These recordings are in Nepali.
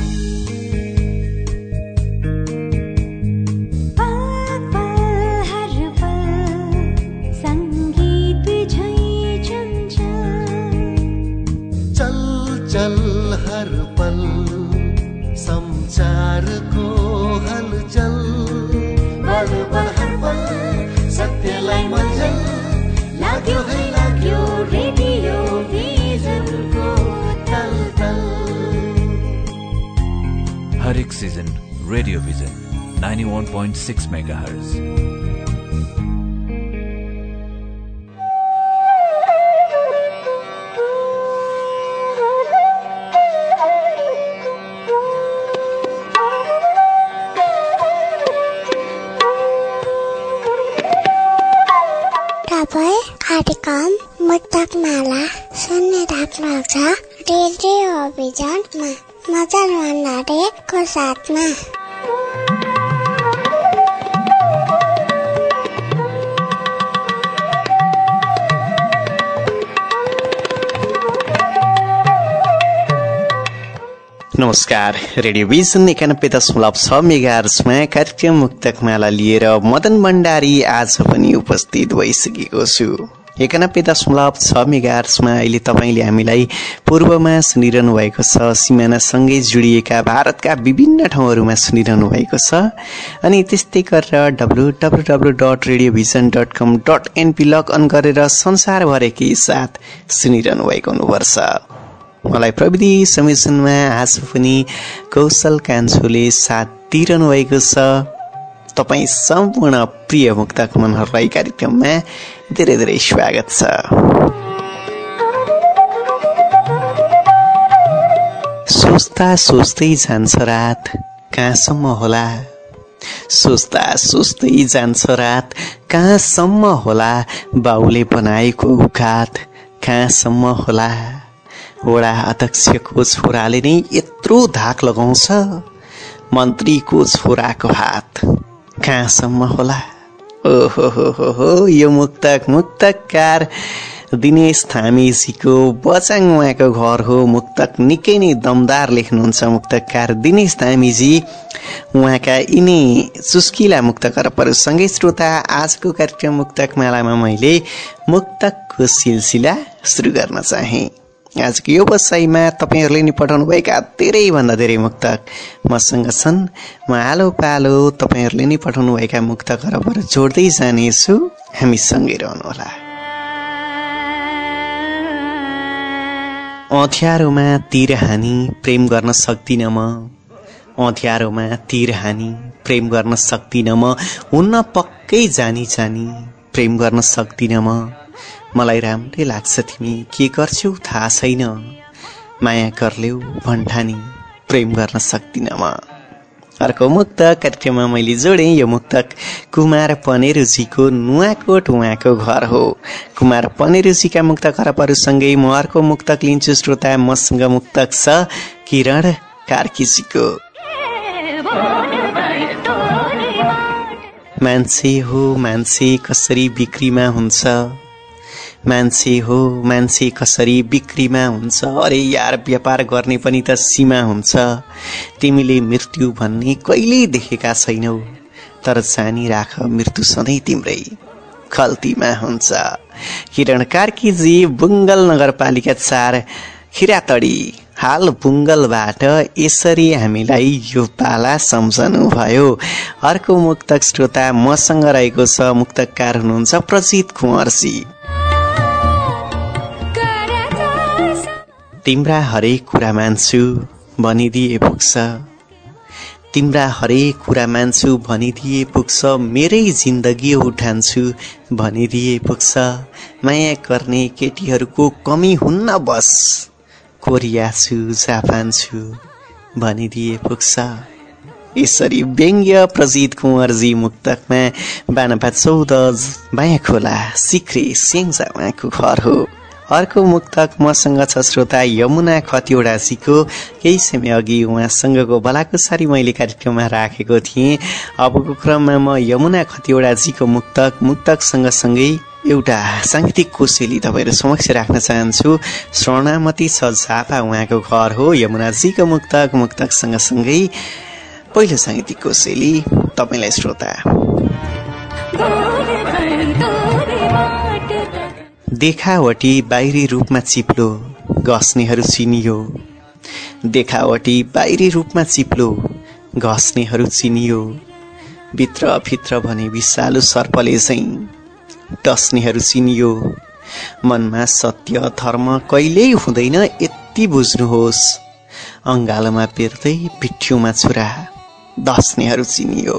you. Megahertz. नमस्कार रेडियो भिजन एकानब्बे दशमलव छ मेगार्समा कार्यक्रम मुक्तकमाला लिएर मदन भण्डारी आज पनि उपस्थित भइसकेको छु। एकानब्बे दशमलव छ मेगार्समा अहिले तपाईँले हामीलाई पूर्वमा सुनिरहनु भएको छ सिमानासँगै जोडिएका भारतका विभिन्न ठाउँहरूमा सुनिरहनु भएको छ। अनि त्यस्तै गरेर W W W dot radio vision dot com dot NP log on गरेर संसारभरेकै साथ सुनिरहनु भएको हुनुपर्छ। मलाई प्रविधि संयोजनमा आज पनि कौशल कान्छोले साथ दिइरहनु भएको छ। तपाईँ सम्पूर्ण प्रिय मुक्तक मनहरूलाई कार्यक्रममा धेरै धेरै स्वागत छ। सोच्दा सोच्दै जान्छ रात कहाँसम्म होला? सोच्दा सोच्दै जान्छ रात कहाँसम्म होला बाउले बनाएको उखात कहाँसम्म होला? वडा अध्यक्षको छोराले नै यत्रो धाक लगाउँछ। मन्त्रीको छोराको हात कहाँसम्म होला? ओहो हो हो हो यो मुक्तक मुक्तकार दिनेश थामेजीको बचाङ उहाँको घर हो। मुक्तक निकै नै दमदार लेख्नुहुन्छ मुक्तकार दिनेश थामेजी। उहाँका यिनै चुस्किला मुक्तकरपहरूसँगै श्रोता आजको कार्यक्रम मुक्तक मालामा मैले मुक्तकको सिलसिला सुरु गर्न चाहेँ। आजको यो बसाइमा तपाईँहरूले नि पठाउनुभएका धेरैभन्दा धेरै मुक्तक मसँग छन् म आलो पालो तपाईँहरूले नि पठाउनुभएका मुक्त खरबहरू जोड्दै जानेछु हामी सँगै रहनुहोला अँथ्यारोमा तिर हानी प्रेम गर्न सक्दिनँ म अँथ्यारोमा तिर हानी प्रेम गर्न सक्दिनँ म हुन्न पक्कै जानी जानी प्रेम गर्न सक्दिनँ म मलाई राम्रै लाग्छ तिमी के गर्छौ थाहा छैन। माया गर्ल्यौ भन्ठानी प्रेम गर्न सक्दिनँ म। अर्को मुक्त कार्यक्रममा मैले जोडेँ यो मुक्तक कुमार पनेरुजीको नुवाकोट उहाँको घर हो। कुमार पनेरुजीका मुक्त खरबहरूसँगै म अर्को मुक्तक लिन्छु श्रोता मसँग मुक्तक छ किरण कार्कीजीको। मान्छे हो मान्छे कसरी बिक्रीमा हुन्छ? मान्छे हो मान्छे कसरी बिक्रीमा हुन्छ अरे यार व्यापार गर्ने पनि त सीमा हुन्छ। तिमीले मृत्यु भन्ने कहिल्यै देखेका छैनौ। तर राख मृत्यु सधैँ तिम्रै खल्तीमा हुन्छ। किरण कार्कीजी बुङ्गल नगरपालिका चार खिरातडी हाल बुङ्गलबाट यसरी हामीलाई यो पाला सम्झनु भयो अर्को मुक्तक श्रोता मसँग रहेको छ मुक्तकार हुनुहुन्छ प्रजित कुँवरजी। तिम्रा हरेक कुरा मान्छु भनिदिए पुग्छ। तिम्रा हरेक कुरा मान्छु भनिदिए पुग्छ। मेरै जिन्दगी उठान्छु भनिदिए पुग्छ। माया गर्ने केटीहरूको कमी हुन्न बस। कोरिया छु जापान छु भनिदिए पुग्छ। यसरी व्यङ्ग्य प्रजित कुँवरजी मुक्तकमा बानपा चौध बायाँ खोला सिक्री उहाँको घर हो। अर्को मुक्तक मसँग छ श्रोता यमुना खतिवडाजीको केही समय अघि उहाँसँगको बलाकुसारी मैले कार्यक्रममा राखेको थिएँ। अबको क्रममा म यमुना खतिवडाजीको मुक्तक मुक्तक सँगसँगै एउटा साङ्गीतिक कोसेली तपाईँहरू समक्ष राख्न चाहन्छु। स्वर्णामती छ झापा उहाँको घर हो यमुनाजीको मुक्तक मुक्तक सँगसँगै पहिलो साङ्गीतिक कोसेली। तपाईँलाई श्रोता। देखावटी बाहिरी रूपमा चिप्लो घस्नेहरू चिनियो। देखावटी बाहिरी रूपमा चिप्लो घस्नेहरू चिनियो। भित्र भित्र भने विषालु सर्पले चाहिँ टस्नेहरू चिनियो। मनमा सत्य धर्म कहिल्यै हुँदैन यति बुझ्नुहोस्। अङ्गालोमा पेर्दै पिठ्युमा छुरा दस्नेहरू चिनियो।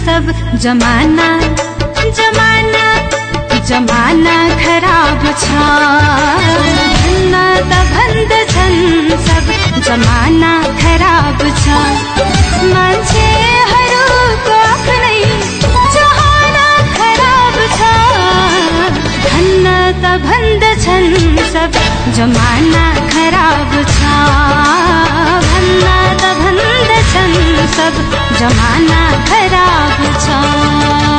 सब जमाना जमाना जमाना खराब छ। भन्न त भन्दछन् सब जमाना खराब छ। मान्छेहरूको आफ्नै जमाना खराब छ। भन्न त भन्दछन् सब जमाना खराब छ। भन्न त भन्दछन् सब जमाना खराब छ।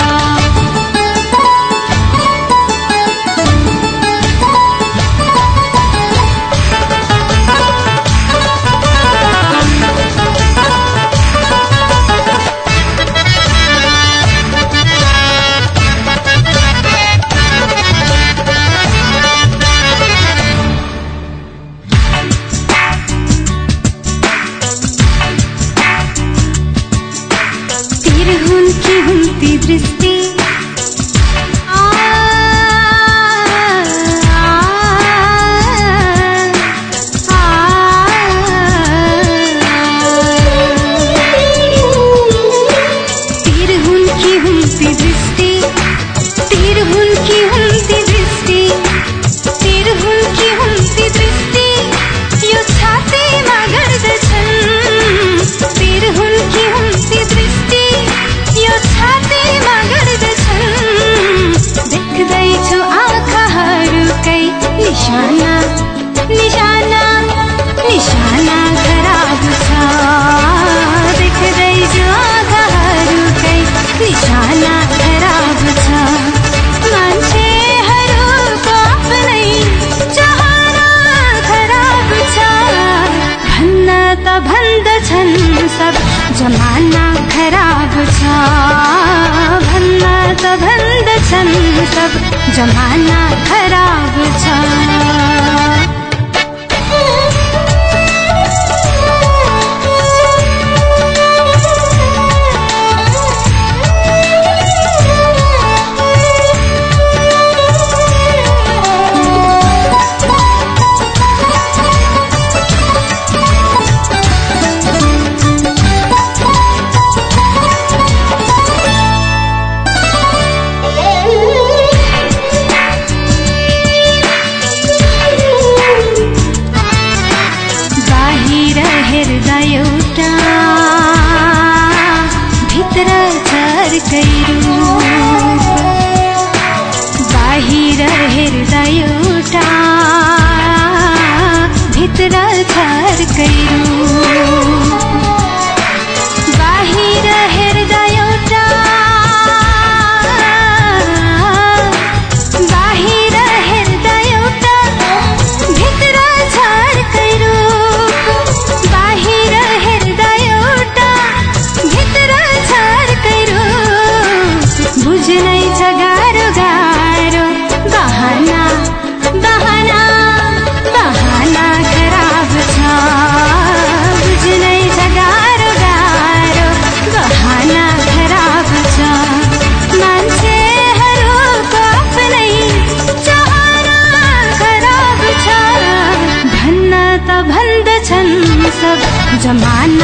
जमाना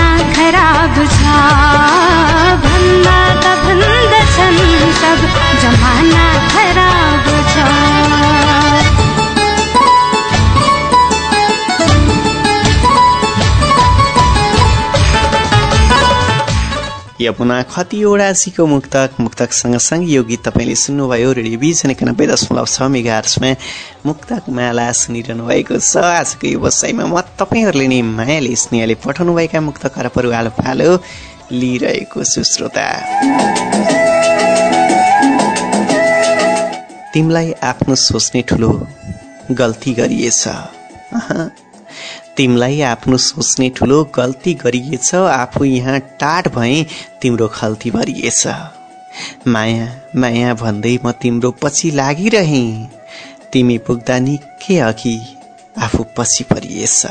यमुना खतिवडाजीको मुक्तक मुक्तक सँगसँगै यो गीत तपाईँले सुन्नुभयो रेडियो बिजन एकानब्बे दशमलव छ मेगार्समा मुक्तक माला सुनिरहनु भएको छ आजको यो बसाइमा म तपाईँहरूले नै मायाले स्नेहले पठाउनुभएका मुक्त करपहरू आलो फालो लिइरहेको छु श्रोता तिमीलाई आफ्नो सोच्ने ठुलो गल्ती गरिएछ। तिमीलाई आफ्नो सोच्ने ठुलो गल्ती गरिएछ आफू यहाँ टाढ भए तिम्रो खल्ती भरिएछ। माया माया भन्दै म तिम्रो पछि लागिरहे। तिमी पुग्दा निकै अघि आफू पछि परिएछ।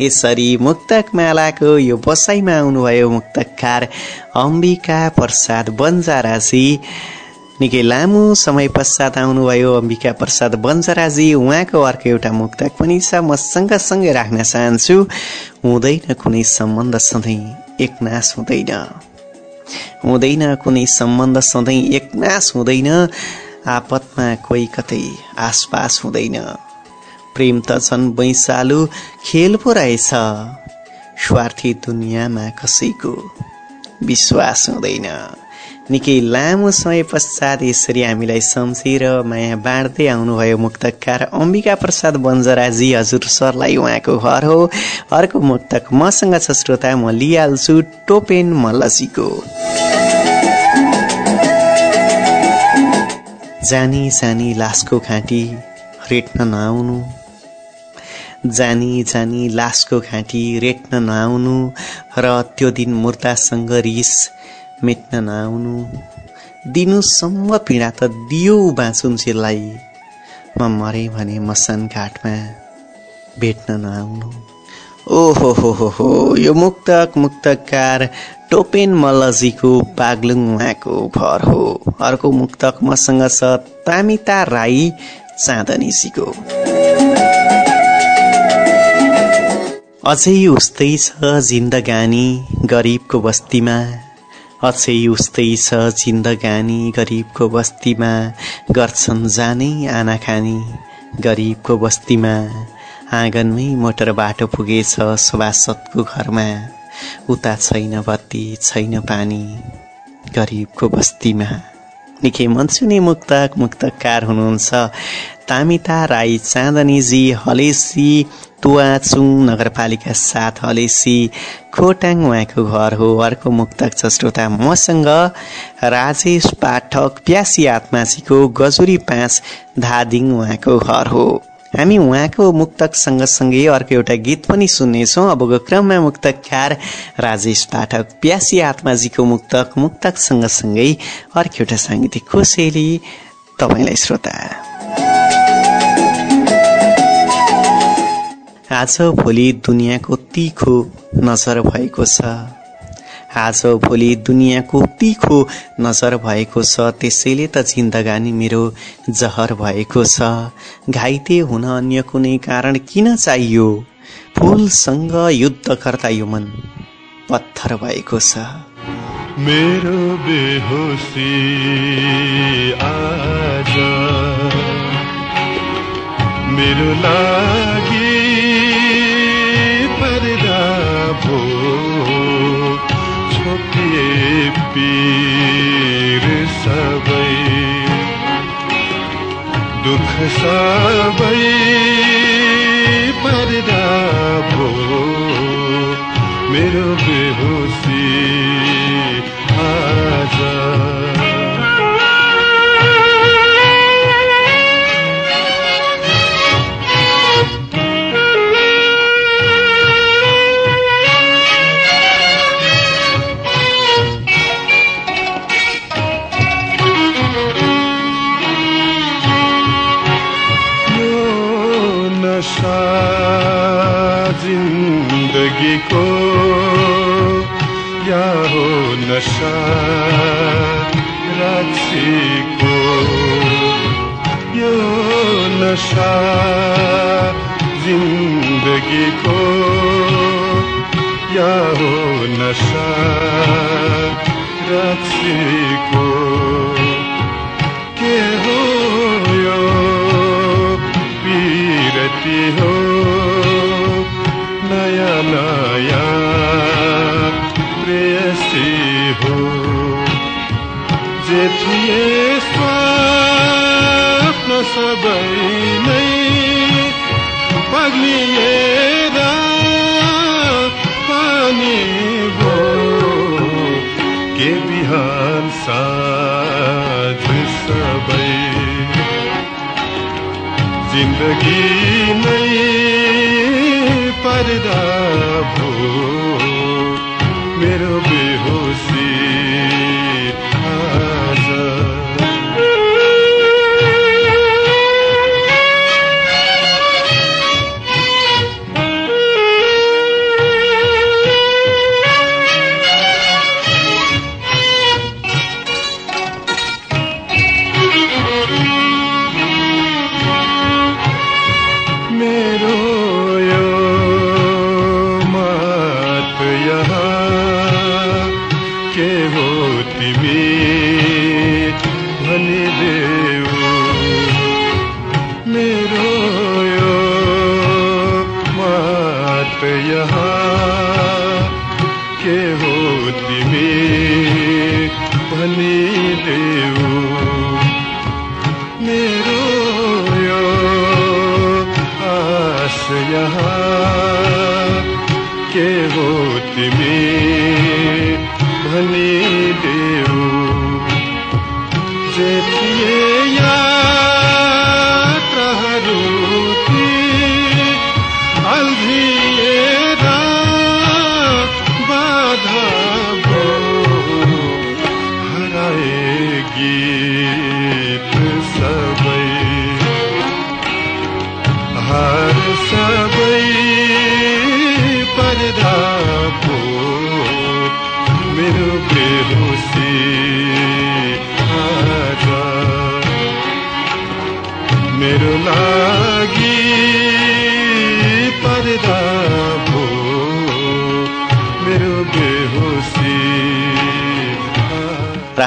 यसरी मुक्तक मालाको यो बसाइमा आउनुभयो मुक्तकार अम्बिका प्रसाद बन्जाराजी। निकै लामो समय पश्चात आउनुभयो। अम्बिका प्रसाद बन्जराजी उहाँको अर्को एउटा मुक्तक पनि छ। म सँगसँगै राख्न चाहन्छु। हुँदैन कुनै सम्बन्ध सधैँ एकनाश हुँदैन। हुँदैन कुनै सम्बन्ध सधैँ एकनाश हुँदैन। आपतमा कोही कतै आसपास हुँदैन। प्रेम त झन् बैसालु खेल पो रहेछ। स्वार्थी दुनियाँमा कसैको विश्वास हुँदैन। निकै लामो समय पश्चात यसरी हामीलाई सम्झेर माया बाँड्दै आउनुभयो मुक्तकार अम्बिका प्रसाद बन्जराजी। हजुर सरलाई उहाँको घर हो। अर्को मुक्तक मसँग छ श्रोता म लिइहाल्छु टोपेन मल्लजीको। जानी जानी लासको घाँटी रेट्न नआउनु। जानी जानी लासको घाँटी रेट्न नआउनु र त्यो दिन मुर्दासँग रिस मेट्न नआउनु। दिनुसम्म पीडा त दियो बाँचुन्जेललाई म मरे भने मसान घाटमा भेट्न नआउनु। ओहो हो हो हो यो मुक्तक मुक्तकार टोपेन मल्लजीको पागलुङ उहाँको घर हो। अर्को मुक्तक मसँग छ तामिता राई चाँदनीजीको अझै उस्तै छ जिन्दगानी गरिबको बस्तीमा। अझै उस्तै छ जिन्दगानी गरिबको बस्तीमा। गर्छन् जानै आनाखानी गरिबको बस्तीमा। आँगनमै मोटर बाटो पुगेछ सभासदको घरमा। उता छैन बत्ती छैन पानी गरिबको बस्तीमा। निकै मनसुने मुक्तक मुक्तकार हुनुहुन्छ। तामिता राई चाँदनीजी हलेसी तुवाचुङ नगरपालिका साथ हलेसी खोटाङ उहाँको घर हो। अर्को मुक्तक छ श्रोता मसँग राजेश पाठक प्यासी आत्माजीको गजुरी पाँच धादिङ उहाँको घर हो। हामी उहाँको मुक्तक सँगसँगै अर्को एउटा गीत पनि सुन्नेछौँ। अबको क्रममा मुक्तकार राजेश पाठक प्यासी आत्माजीको मुक्तक मुक्तक सँगसँगै अर्को एउटा साङ्गीतिक कोसेली तपाईँलाई श्रोता। आज भोलि दुनियाँको तिखो नजर भएको छ। आज भोलि दुनियाँको तिखो नजर भएको छ। त्यसैले त जिन्दगानी मेरो जहर भएको छ। घाइते हुन अन्य कुनै कारण किन चाहियो? फुलसँग युद्ध गर्दा यो मन पत्थर भएको छ। मेरो बेहोसी आज मेरो लागि पर्दा भो पीर सबै दुख सबै पर्दा मेरो बेहोसी आज। जिन्दगीको या हो नशा रक्सीको यो नशा जिन्दगीको क्या हो नशा रक्सीको के हो यो पिरती हो जे थिए स्वप्न सबै नै पग्लिएर पानी भो के बिहान साँझ सबै जिन्दगी नै पर्दा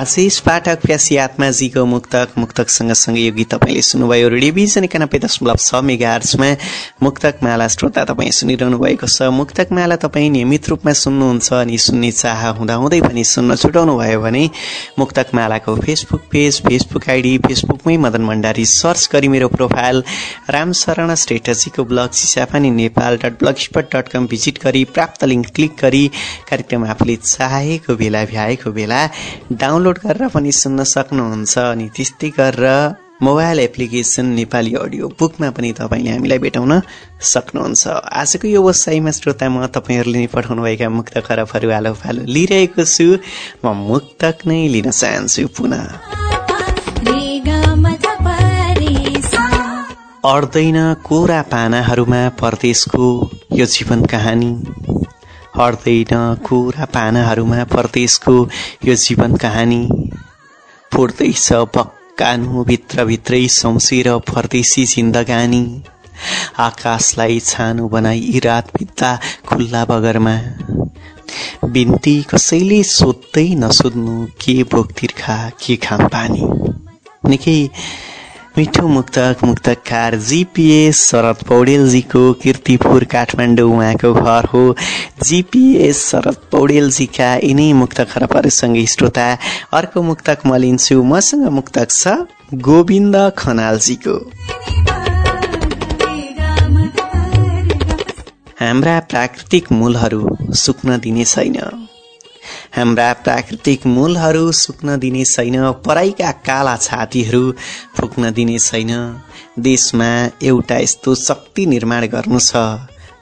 राजेश पाठक प्यासी आत्माजीको मुक्तक मुक्तक सँगसँगै यो गीत तपाईँले सुन्नुभयो रेडियोभिजन एकानब्बे दशमलव छ मेगा आर्ट्समा मुक्तक माला श्रोता तपाईँ सुनिरहनु भएको छ। मुक्तक माला तपाईँ नियमित रूपमा सुन्नुहुन्छ अनि सुन्ने चाह हुँदाहुँदै पनि सुन्न छुटाउनु भयो भने मुक्तक मालाको फेसबुक पेज फेसबुक आइडी फेसबुकमै मदन भण्डारी सर्च गरी मेरो profile Ramsharan श्रेष्ठजीको blog Chisapani Nepal dot blogspot dot com visit गरी प्राप्त लिङ्क क्लिक गरी कार्यक्रम आफूले चाहेको बेला भ्याएको बेला डाउनलोड गरेर पनि सुन्न सक्नुहुन्छ अनि त्यस्तै गरेर मोबाइल एप्लिकेसन नेपाली अडियो बुकमा पनि तपाईँले हामीलाई भेटाउन सक्नुहुन्छ। आजको यो वसाइमा श्रोता म तपाईँहरूले नै पठाउनुभएका मुक्त खरबहरू आलो फालो लिइरहेको छु। म मुक्तक नै लिन चाहन्छु पुनः। अड्दैन कोरा पानाहरूमा परदेशको यो जीवन कहानी। अड्दैन कोरा पानाहरूमा परदेशको यो जीवन कहानी फुट्दैछ भक्कानु भित्रभित्रै सौसेर परदेशी जिन्दगानी। आकाशलाई छानो बनाई रात बित्दा खुल्ला बगरमा। बिन्ती कसैले सोध्दै नसोध्नु के भोक तिर्खा के खाम पानी निकै मिठो मुक्तक मुक्तकार जिपिएस शरद पौडेलजीको किर्तिपुर काठमाडौँ उहाँको घर हो। जिपिएस शरद पौडेलजीका यिनै मुक्त खरबहरूसँगै श्रोता अर्को मुक्तक म लिन्छु। मसँग मुक्तक छ गोविन्द खनालजीको हाम्रा प्राकृतिक मूलहरू सुक्न दिने छैन। हाम्रा प्राकृतिक मूलहरू सुक्न दिने छैन। पराईका काला छातीहरू फुक्न दिने छैन। देशमा एउटा यस्तो शक्ति निर्माण गर्नु छ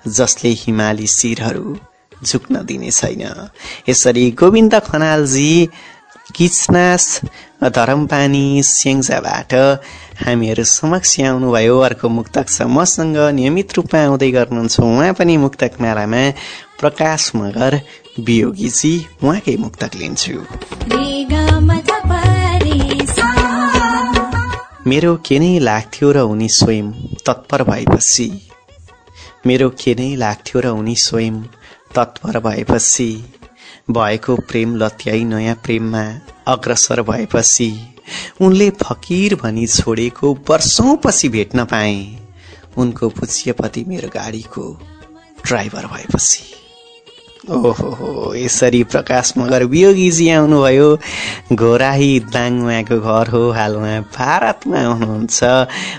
जसले हिमाली शिरहरू झुक्न दिने छैन। यसरी गोविन्द खनालजी किचनास धरमपानी स्याङ्जाबाट हामीहरू समक्ष आउनुभयो। अर्को मुक्तक छ। मसँग नियमित रूपमा आउँदै गर्नुहुन्छ। उहाँ पनि मुक्तक मेलामा प्रकाश मगर वियोगीजी उहाँकै मुक्तक लिन्छु। मेरो के नै लाग्थ्यो र उनी स्वयं तत्पर भएपछि। मेरो के नै लाग्थ्यो र उनी स्वयं तत्पर भएपछि। भएको प्रेम लत्याई नयाँ प्रेममा अग्रसर भएपछि। उनले फकिर भनी छोडेको वर्षौंपछि भेट्न पाए। उनको पुज्यपति मेरो गाडीको ड्राइभर भएपछि। ओहो यसरी प्रकाश मगर वियोगीजी आउनुभयो। घोराही दाङ उहाँको घर हो हाल उहाँ भारतमा हुनुहुन्छ।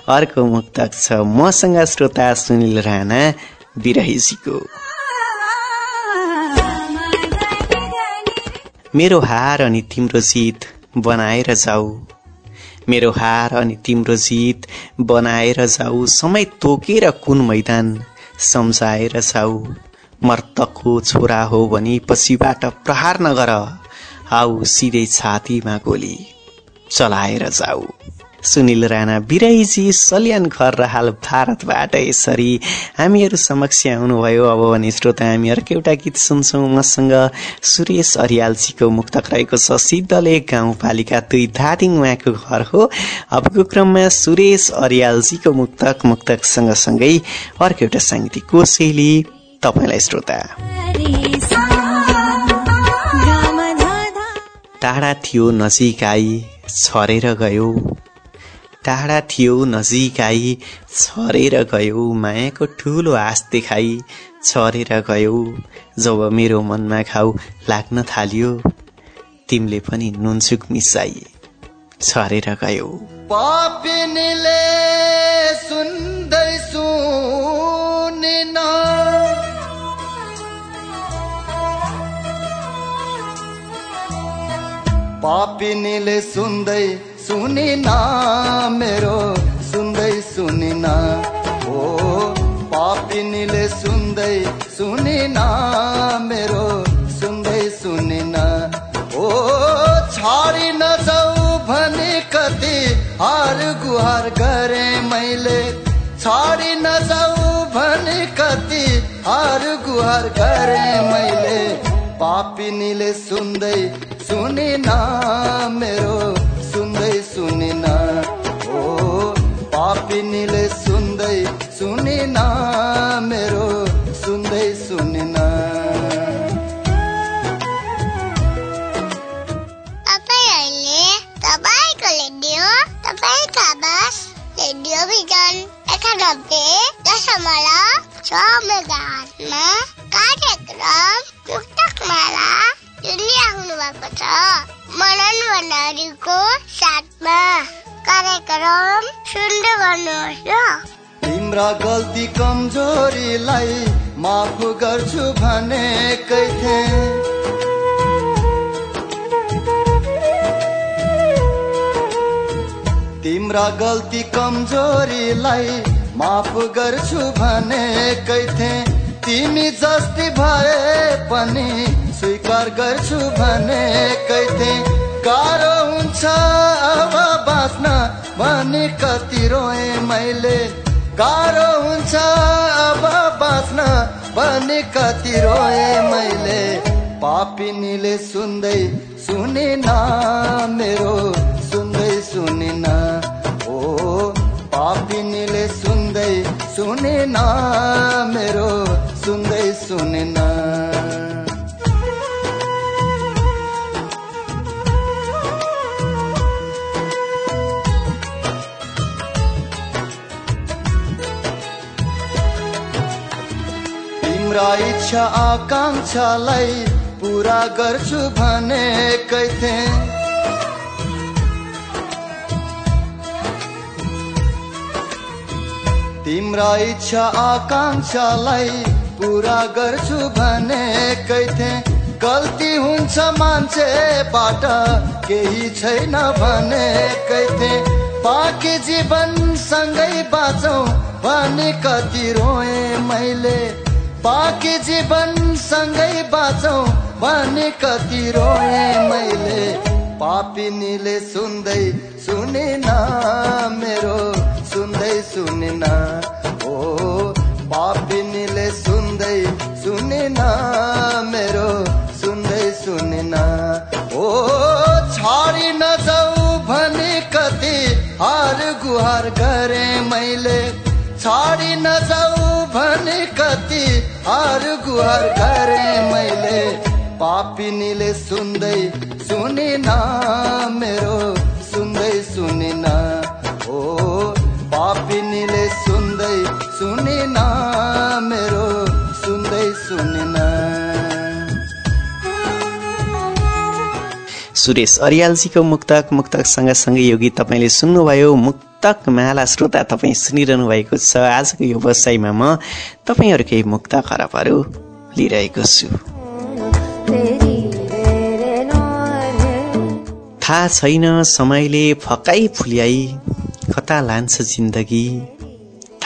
अर्को मुक्तक छ मसँग श्रोता सुनिल राणा बिरहीजीको। मेरो हार अनि तिम्रो जित बनाएर जाऊ। मेरो हार अनि तिम्रो जित बनाएर जाऊ। समय तोकेर कुन मैदान सम्झाएर जाऊ। मर्तकको छोरा हो भनी पछिबाट प्रहार नगर। आऊ सिधै छातीमा गोली। चलाएर जाऊ। सुनिल राणा बिराईजी सल्यान घर र हाल भारतबाट यसरी हामीहरू समक्ष आउनुभयो। अब भने श्रोता हामी अर्को एउटा गीत सुन्छौँ। मसँग सुरेश अरियालजीको मुक्तक रहेको छ। सिद्धले गाउँपालिका दुई धादिङ उहाँको घर हो। अबको क्रममा सुरेश अरियालजीको मुक्तक मुक्तक सँगसँगै अर्को एउटा साङ्गीतिक कोसेली। तपाईँलाई श्रोता। टाढा थियो नजिक आई छरेर गयो। टाढा थियो नजिक आई छरेर गयो। मायाको ठुलो आश देखाई छरेर गयो। जब मेरो मनमा घाउ लाग्न थाल्यो तिमीले पनि नुनसुक मिसाई छरेर गयो। सुन्दै सुनेन। पापिनीले सुन्दै सुनिन मेरो सुन्दै सुनिन। पापिनीले सुन्दै सुनिन मेरो सुन्दै सुनिन ओ पापिनीले सुन्दै सुनिन मेरो सुन्दै सुनिन तपाईँहरूले तपाईँको रेडियो तपाईँको आवाज रेडियो भिजन एकानब्बे दशमलव छ मेगाहर्जमा कार्यक्रम भण्डारीको साथमा कार्यक्रम सुन्दै गर्नुहोस् ल तिम्रा गल्ती कमजोरीलाई माफ गर्छु भनेकै थिएँ तिम्रा गल्ती कमजोरीलाई माफ गर्छु भनेकै थिएँ तिमी जस्ती भए पनि स्वीकार गर्छु भनेकै थिएँ गाह्रो हुन्छ अब बाँच्न भने कति रोए मैले। गाह्रो हुन्छ अब बाँच्न भने कति रोए मैले। पापिनीले सुन्दै सुनिन मेरो सुन्दै सुनिन। ओ पापिनीले सुन्दै सुनिन मेरो सुन्दै सुनिन। तिम्रा इच्छा आकाङ्क्षालाई पुरा गर्छु भनेकै थिएँ। तिम्रा इच्छा आकाङ्क्षालाई पुरा गर्छु भनेकै थिएँ। गल्ती हुन्छ मान्छेबाट केही छैन भनेकै थिएँ। बाँकी जीवन सँगै बाँचौँ भने कति रोए मैले। बाँकी जीवन सँगै बाँचौँ भने कति रोए मैले। पापिनीले सुन्दै सुनिन मेरो सुन्दै सुनिन। ओ पापिनीले सुन्दै सुनिन मेरो सुन्दै सुनिन। ओ छाडी नजाऊ भने कति हार गुहार गरे मैले। छाडी नजाऊ भने कति हर गुहार गरे मैले। पापिनीले सुन्दै सुनिन मेरो सुरेश अरियालजीको मुक्तक मुक्तक सँगसँगै यो गीत तपाईँले सुन्नुभयो। मुक्तक माला श्रोता तपाईँ सुनिरहनु भएको छ। आजको यो बसाइमा म तपाईँहरूकै मुक्त खराबहरू लिइरहेको छु। थाहा छैन समयले फकाइ फुल्याई कता लान्छ जिन्दगी।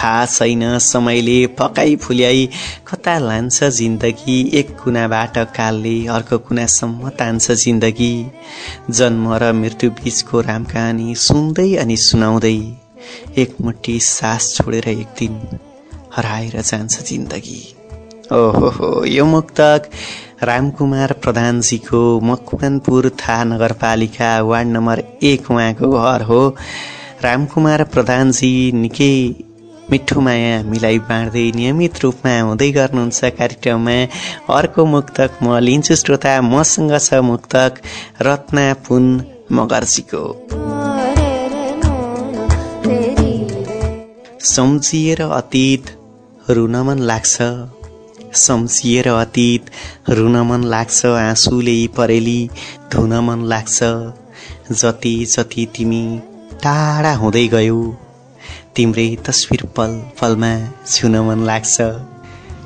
थाहा छैन। समयले पकाइ फुल्याई। कता लान्छ जिन्दगी? एक कुनाबाट कालले अर्को कुनासम्म तान्छ जिन्दगी। जन्म र मृत्यु बीचको राम कहानी सुन्दै अनि सुनाउँदै एक मुठी सास छोडेर एक दिन हराएर जान्छ जिन्दगी। ओहो हो यो मुक्तक। रामकुमार प्रधानजीको मकवानपुर थाहा नगरपालिका वार्ड नम्बर एक उहाँको घर हो। रामकुमार प्रधानजी निकै मिठो माया हामीलाई बाँड्दै नियमित रूपमा हुँदै गर्नुहुन्छ कार्यक्रममा। अर्को मुक्तक म लिन्छु श्रोता मसँग छ मुक्तक रत्ना पुन मगर्जीको। सम्झिएर अतीत रुन मन लाग्छ। सम्झिएर अतीत रुन मन लाग्छ आँसुले परेली धुन मन लाग्छ। जति जति तिमी टाढा हुँदै गयौ तिम्रै तस्विर पल पलमा छुन मन लाग्छ।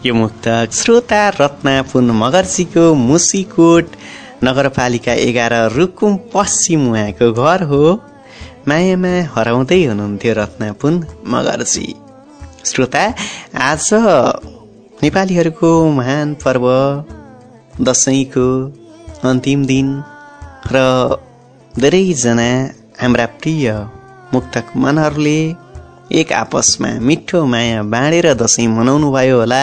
यो मुक्तक श्रोता रत्ना पुन मगर्जीको मुसीकोट नगरपालिका एघार रुकुम पश्चिम उहाँको घर हो। मायामा हराउँदै हुनुहुन्थ्यो रत्नापुन मगर्जी। श्रोता आज नेपालीहरूको महान पर्व दसैँको अन्तिम दिन र धेरैजना हाम्रा प्रिय मुक्तक मनहरूले एक आपसमा मिठो माया बाँडेर दसैँ मनाउनु भयो होला।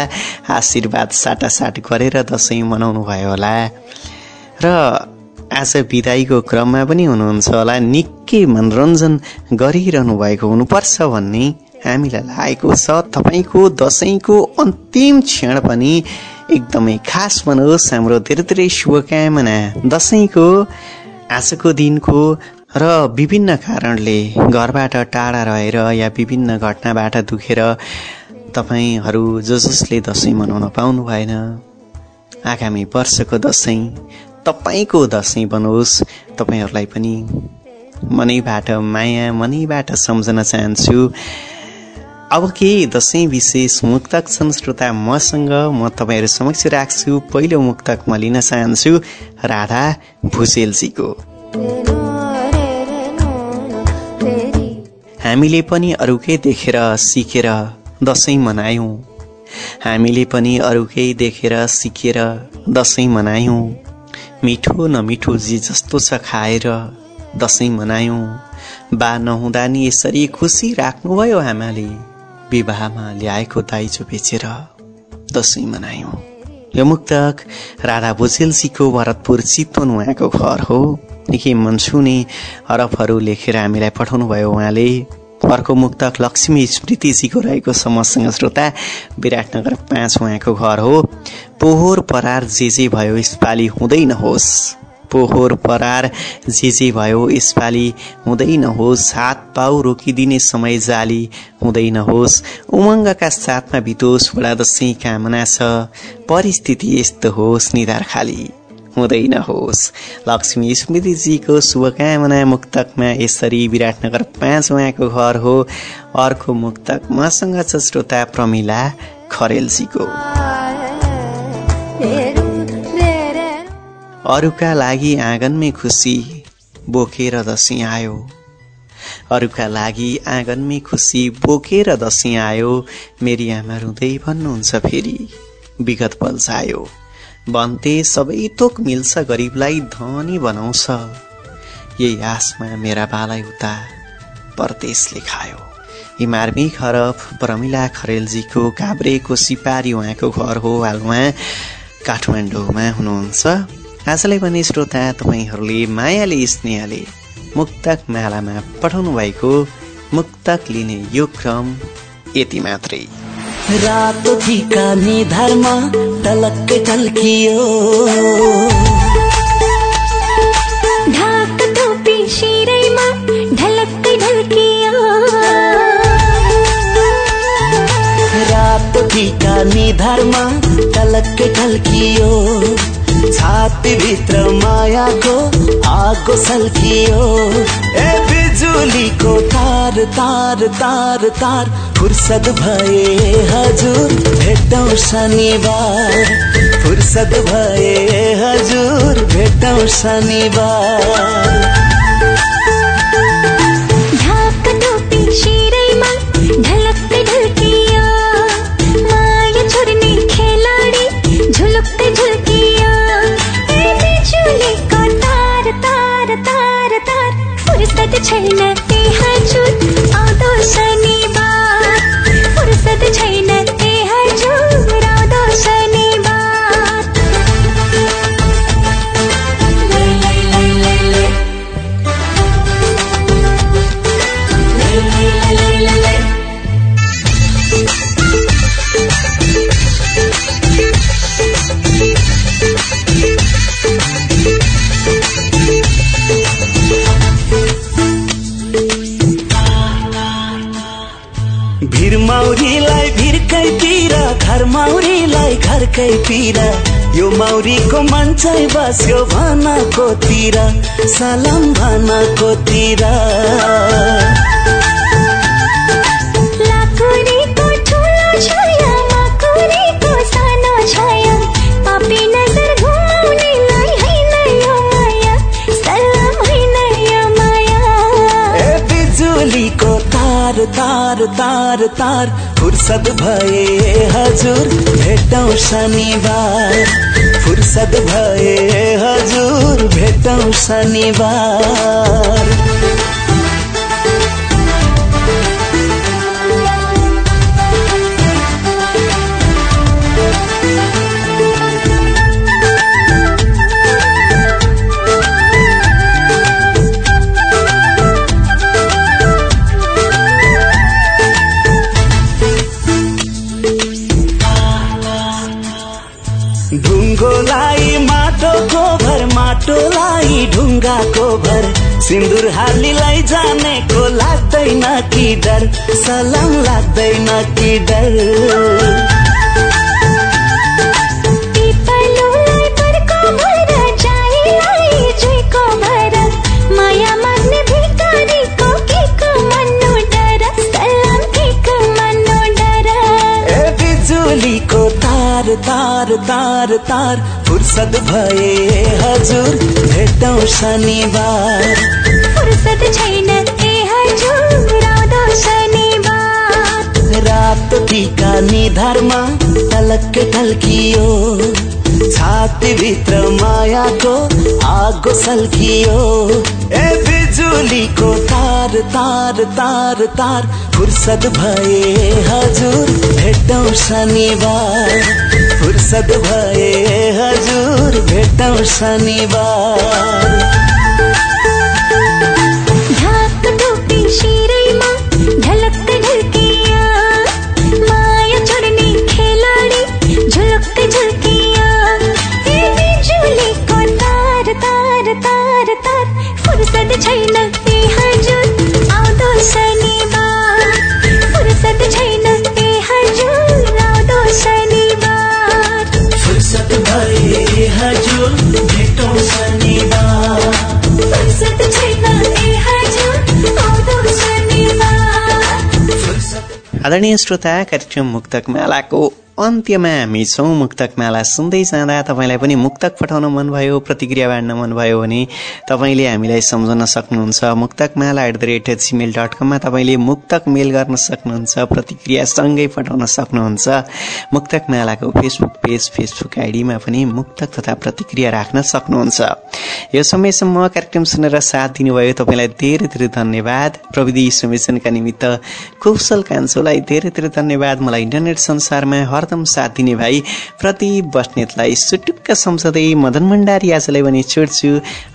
आशीर्वाद साटासाट गरेर दसैँ मनाउनु भयो होला। र आज विदाईको क्रममा पनि हुनुहुन्छ होला। निकै मनोरञ्जन गरिरहनु भएको हुनुपर्छ भन्ने हामीलाई लागेको छ। तपाईँको दसैँको अन्तिम क्षण पनि एकदमै खास बनोस् हाम्रो धेरै धेरै शुभकामना। दसैँको आजको दिनको र विभिन्न कारणले घरबाट टाढा रहेर या विभिन्न घटनाबाट दुखेर तपाईँहरू जो जसले दसैँ मनाउन पाउनु भएन आगामी वर्षको दसैँ तपाईँको दसैँ बनोस्। तपाईँहरूलाई पनि मनैबाट माया मनैबाट सम्झन चाहन्छु। अब केही दसैँ विशेष मुक्तक छन् श्रोता मसँग म तपाईँहरू समक्ष राख्छु। पहिलो मुक्तक म लिन चाहन्छु राधा भुजेलजीको। हामीले पनि अरूकै देखेर सिकेर दसैँ मनायौँ। हामीले पनि अरूकै देखेर सिकेर दसैँ मनायौँ। मिठो नमिठो जे जस्तो छ खाएर दसैँ मनायौँ। बा नहुँदा नि यसरी खुसी राख्नुभयो आमाले। विवाहमा ल्याएको दाइजो बेचेर दसैँ मनायौँ। यो मुक्तक राधा भुजेलजीको भरतपुर चितवन उहाँको घर हो। निकै मनसुने हरफहरू लेखेर हामीलाई पठाउनु भयो उहाँले। अर्को मुक्तक लक्ष्मी स्मृतिजीको रहेको समसँग श्रोता विराटनगर पाँच उहाँको घर हो। पोहोर परार जे जे भयो यसपालि हुँदै नहोस्। पोहोर परार जे जे भयो यसपालि हुँदै नहोस्। हात पाउ रोकिदिने समय जाली हुँदै नहोस्। उमङ्गका साथमा बितोस् बडा दसैँ कामना छ। परिस्थिति यस्तो होस् निधार खाली। हुँदै नहोस्। लक्ष्मी स्मृतिजीको शुभकामना मुक्तकमा यसरी विराटनगर पाँच उहाँको घर हो। अर्को मुक्तक मसँग छ श्रोता प्रमिला खरेलजीको। अरूका लागि आँगनमै खुसी बोकेर दसैँ आयो। अरूका लागि आँगनमै खुसी बोकेर दसैँ आयो। मेरी आमा रुँदै भन्नुहुन्छ फेरि। विगत पल जायो। भन्थे सबै थोक मिल्छ गरिबलाई धनी बनाउँछ। यही आसमा मेरा बालाई उता परदेशले खायो। यी मार्मिक हरफ प्रमिला खरेलजीको काभ्रेको सिपारी उहाँको घर हो हाल उहाँ काठमाडौँमा हुनुहुन्छ। आजलाई पनि श्रोता तपाईँहरूले मायाले स्नेहले मुक्तक मालामा पठाउनु भएको मुक्तक लिने यो क्रम यति मात्रै। रातो टिका निधारमा टलक्कै टल्कियो ढाक टोपी शिरैमा ढलक्कै ढल्कियो रातो टिका निधारमा टलक्कै टल्कियो छातीभित्र मायाको आगो सल्कियो। ए बिजुलीको तार तार तार तार। फुर्सद भए हजुर भेटौँ शनिबार। फुर्सद भए हजुर भेटौँ शनिबार। फुर्सद घर मौरीलाई घरकैतिर यो मन चाहिँ बस्यो भनकोतिर सलाम भनकोतिर लाकुरीको फुर्सद भए हजुर भेटौँ शनिबार। फुर्सद भए हजुर भेटौँ शनिबार। सिन्दुर हालीलाई जानेको लाग्दैन कि डर सलाम लाग्दैन कि डर। तार तार फुर्सद भए हजुर भेटौँ शनिबार। फुर्सद छैन ए हजुर आउँदो शनिबार। रातो टिका निधारमा टलक्कै टल्कियो छातीभित्र मायाको आगो सल्कियो। ए बिजुलीको तार तार तार तार फुर्सद भए हजुर भेटौँ शनिबार। फुर्सद भए हजुर भेटौँ शनिबार। ढाक आदरणीय श्रोता कार्यक्रम मुक्तक मालाको अन्त्यमा हामी छौँ मुक्तक माला सुन्दै जाँदा तपाईँलाई पनि मुक्तक पठाउन मनभयो प्रतिक्रिया बाँड्न मनभयो भने तपाईँले हामीलाई सम्झाउन सक्नुहुन्छ। Muktak Mala at the rate Gmail dot कममा तपाईँले मुक्तक मेल गर्न सक्नुहुन्छ प्रतिक्रिया सँगै पठाउन सक्नुहुन्छ। मुक्तक मालाको फेसबुक पेज फेसबुक आइडीमा पनि मुक्तक तथा प्रतिक्रिया राख्न सक्नुहुन्छ। यो समयसम्म कार्यक्रम सुनेर साथ दिनुभयो तपाईँलाई धेरै धेरै धन्यवाद। प्रविधि संयोजनका निमित्त कौशल कान्छोलाई धेरै धेरै धन्यवाद। मलाई इन्टरनेट संसारमा हरदम साथ दिने भाइ। प्रति बस्नेतलाई सुटुक्क सम्झँदै मदन भण्डारी आजलाई भने छोड्छु।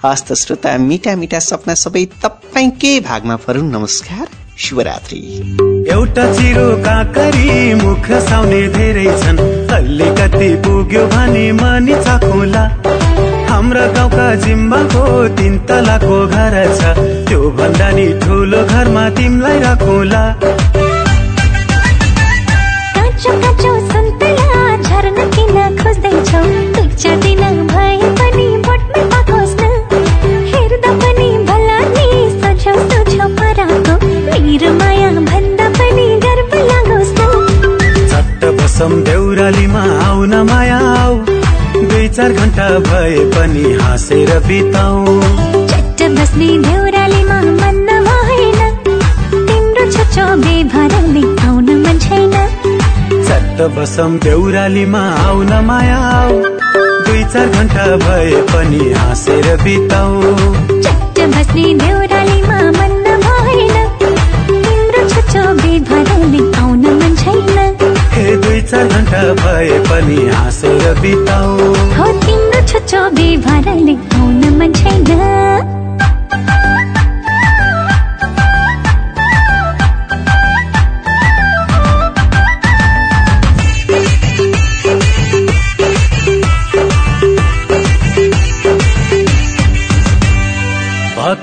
हस्त श्रोता मिठा मिठा सपना सबै तपाईँकै भागमा परून् नमस्कार शुभरात्री। एउटा चिरो काकरी मुख साउने धेरै छन्। अलिकति पुग्यो भने मनी चाखुला हाम्रा गाउँका जिम्बाको तिन तलाको घर छ। त्यो भन्दा नि ठुलो घरमा तिमीलाई राखुला खोज्दैछौ चार दिन भए पनि बोटमै पाकोस् न। हेर्दा पनि भला नि सोझो सोझो पराको मेरो माया भन्दा पनि गर्व लागोस् न। चट्ट बसम देउरालीमा आउन माया आऊ। दुई चार घन्टा भए पनि हाँसेर बिताऊ। बसम देउरालीमा आउन माया। आऊ दुई चार घन्टा भए पनि हाँसेर बिताऊ। चट्ट बस्ने देउरालीमा मन भएन तिम्रो छोचो बेभरले आउन मन छैन। हे दुई चार घन्टा भए पनि हाँसेर बिताऊ। हो तिम्रो बेभरले आउन मन छैन।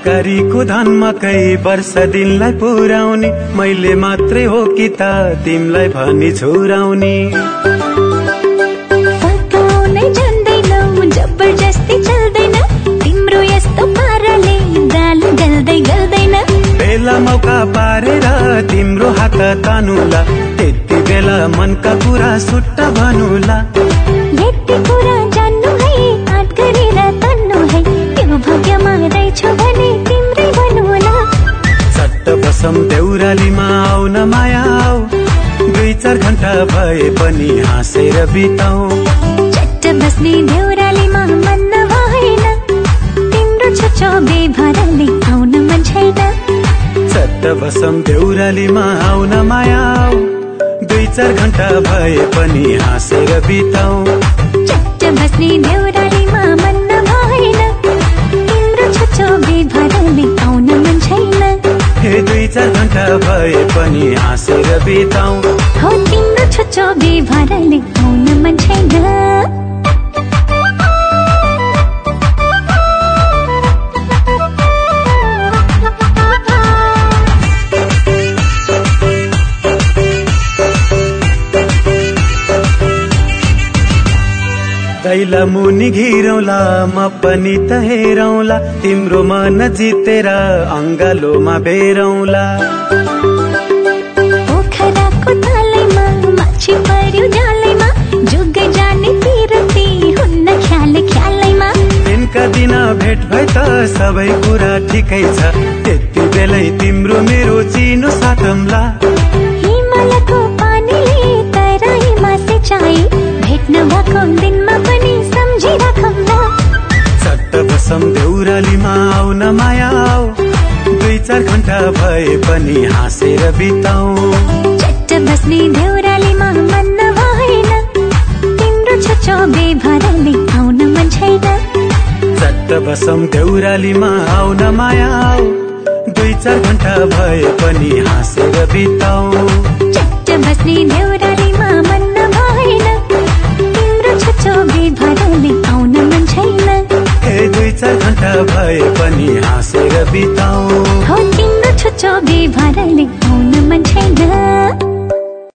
भकरीको धान मकै वर्ष दिनलाई पुर्याउने। मैले मात्रै हो कि त तिमीलाई भनी छोराउने बेला मौका पारेर तिम्रो हात तानुला। त्यति बेला मनका कुरा सुट्टा भनुला। यति कुरा बसम देउरालीमा आउन माया आऊ दुई चार घन्टा भए पनि हाँसेर बिताऊ चट्ट बस्ने देउरालीमा मन भएन। तिम्रो छोचो बेभरले आउन मन छैन। चट्ट बसम देउरालीमा आउन माया आऊ दुई चार घन्टा भए पनि हाँसेर बिताऊ चट्ट बस्ने देउरालीमा चार घन्टा भए पनि हाँसेर बिताऊ हो तिम्रो छोचो बेभरले आउन मन छैन। दैला मुनि घिरौला म पनि त हेरौला। तिम्रो मन जितेर अङ्गालोमा बेरौला। दिन भेट भए त सबै कुरा ठिकै छ। त्यति बेलै तिम्रो मेरो चिनो साटम्ला। हिमालको पानीले तराईमा सिँचाइ भेट्न बसम देउरालीमा आउन माया आऊ दुई चार घन्टा भए पनि हाँसेर बिताऊ। चट्ट बस्ने देउरालीमा मन भएन। तिम्रो छोचो बेभरले आउन मन छैन। चट्ट बसम देउरालीमा आउन माया आऊ दुई चार घन्टा भए पनि हाँसेर बिताऊ। चट्ट बस्ने देउरालीमा मन भएन। तिम्रो छोचो बेभरले आउन मन छैन। दुई चार घन्टा भए पनि हाँसेर बिताऊ हो तिम्रो छोचो बेभरले आउन मन छैन।